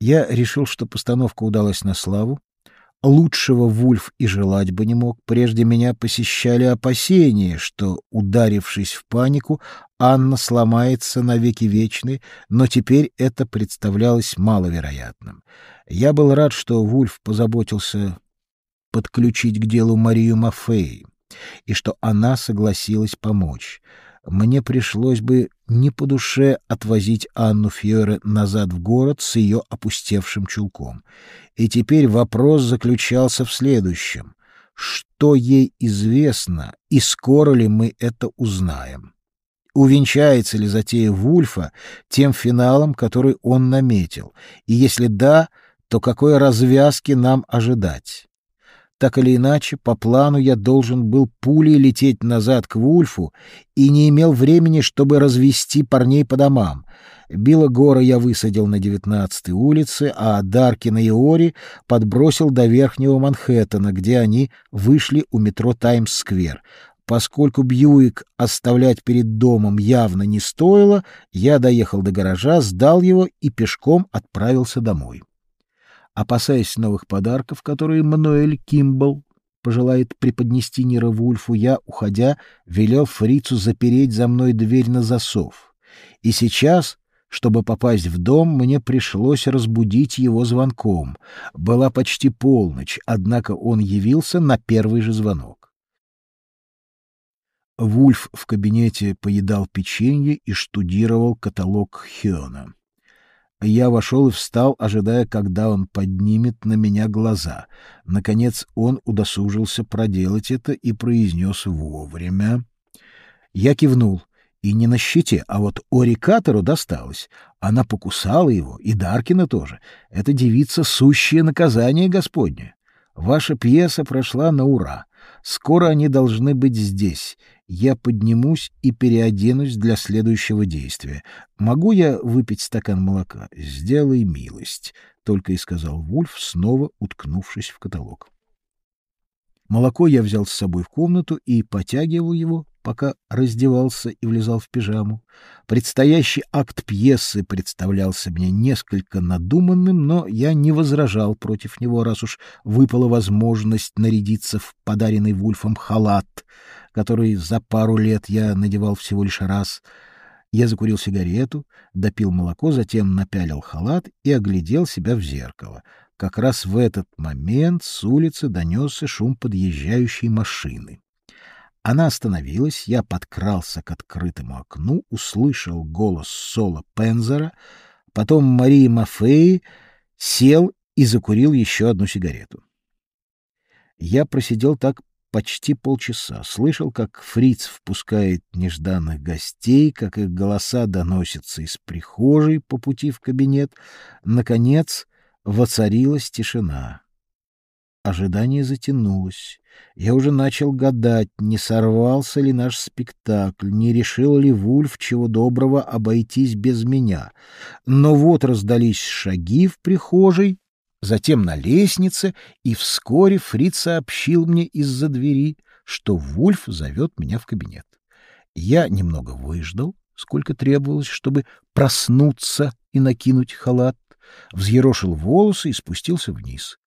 Я решил, что постановка удалась на славу. Лучшего Вульф и желать бы не мог. Прежде меня посещали опасения, что, ударившись в панику, Анна сломается навеки вечной, но теперь это представлялось маловероятным. Я был рад, что Вульф позаботился подключить к делу Марию Мафей, и что она согласилась помочь мне пришлось бы не по душе отвозить Анну Фьоре назад в город с ее опустевшим чулком. И теперь вопрос заключался в следующем. Что ей известно, и скоро ли мы это узнаем? Увенчается ли затея Вульфа тем финалом, который он наметил? И если да, то какой развязки нам ожидать? Так или иначе, по плану я должен был пулей лететь назад к Вульфу и не имел времени, чтобы развести парней по домам. Билла Гора я высадил на девятнадцатой улице, а Даркина и Ори подбросил до Верхнего Манхэттена, где они вышли у метро Таймс-сквер. Поскольку Бьюик оставлять перед домом явно не стоило, я доехал до гаража, сдал его и пешком отправился домой. Опасаясь новых подарков, которые Мануэль Кимбл пожелает преподнести Нира Вульфу, я, уходя, велел фрицу запереть за мной дверь на засов. И сейчас, чтобы попасть в дом, мне пришлось разбудить его звонком. Была почти полночь, однако он явился на первый же звонок. Вульф в кабинете поедал печенье и штудировал каталог Хёна. Я вошел и встал, ожидая, когда он поднимет на меня глаза. Наконец он удосужился проделать это и произнес вовремя. Я кивнул. И не на щите, а вот Орикатору досталось. Она покусала его, и Даркина тоже. Это девица — сущее наказание Господне. Ваша пьеса прошла на ура. Скоро они должны быть здесь. Я поднимусь и переоденусь для следующего действия. Могу я выпить стакан молока? Сделай милость, только и сказал Вульф, снова уткнувшись в каталог. Молоко я взял с собой в комнату и потягивал его, пока раздевался и влезал в пижаму. Предстоящий акт пьесы представлялся мне несколько надуманным, но я не возражал против него, раз уж выпала возможность нарядиться в подаренный Вульфом халат, который за пару лет я надевал всего лишь раз. Я закурил сигарету, допил молоко, затем напялил халат и оглядел себя в зеркало. Как раз в этот момент с улицы донесся шум подъезжающей машины. Она остановилась, я подкрался к открытому окну, услышал голос Соло Пензера, потом Марии Мафеи, сел и закурил еще одну сигарету. Я просидел так почти полчаса, слышал, как фриц впускает нежданных гостей, как их голоса доносятся из прихожей по пути в кабинет. Наконец воцарилась тишина. Ожидание затянулось. Я уже начал гадать, не сорвался ли наш спектакль, не решил ли Вульф чего доброго обойтись без меня. Но вот раздались шаги в прихожей, затем на лестнице, и вскоре Фрид сообщил мне из-за двери, что Вульф зовет меня в кабинет. Я немного выждал, сколько требовалось, чтобы проснуться и накинуть халат, взъерошил волосы и спустился вниз.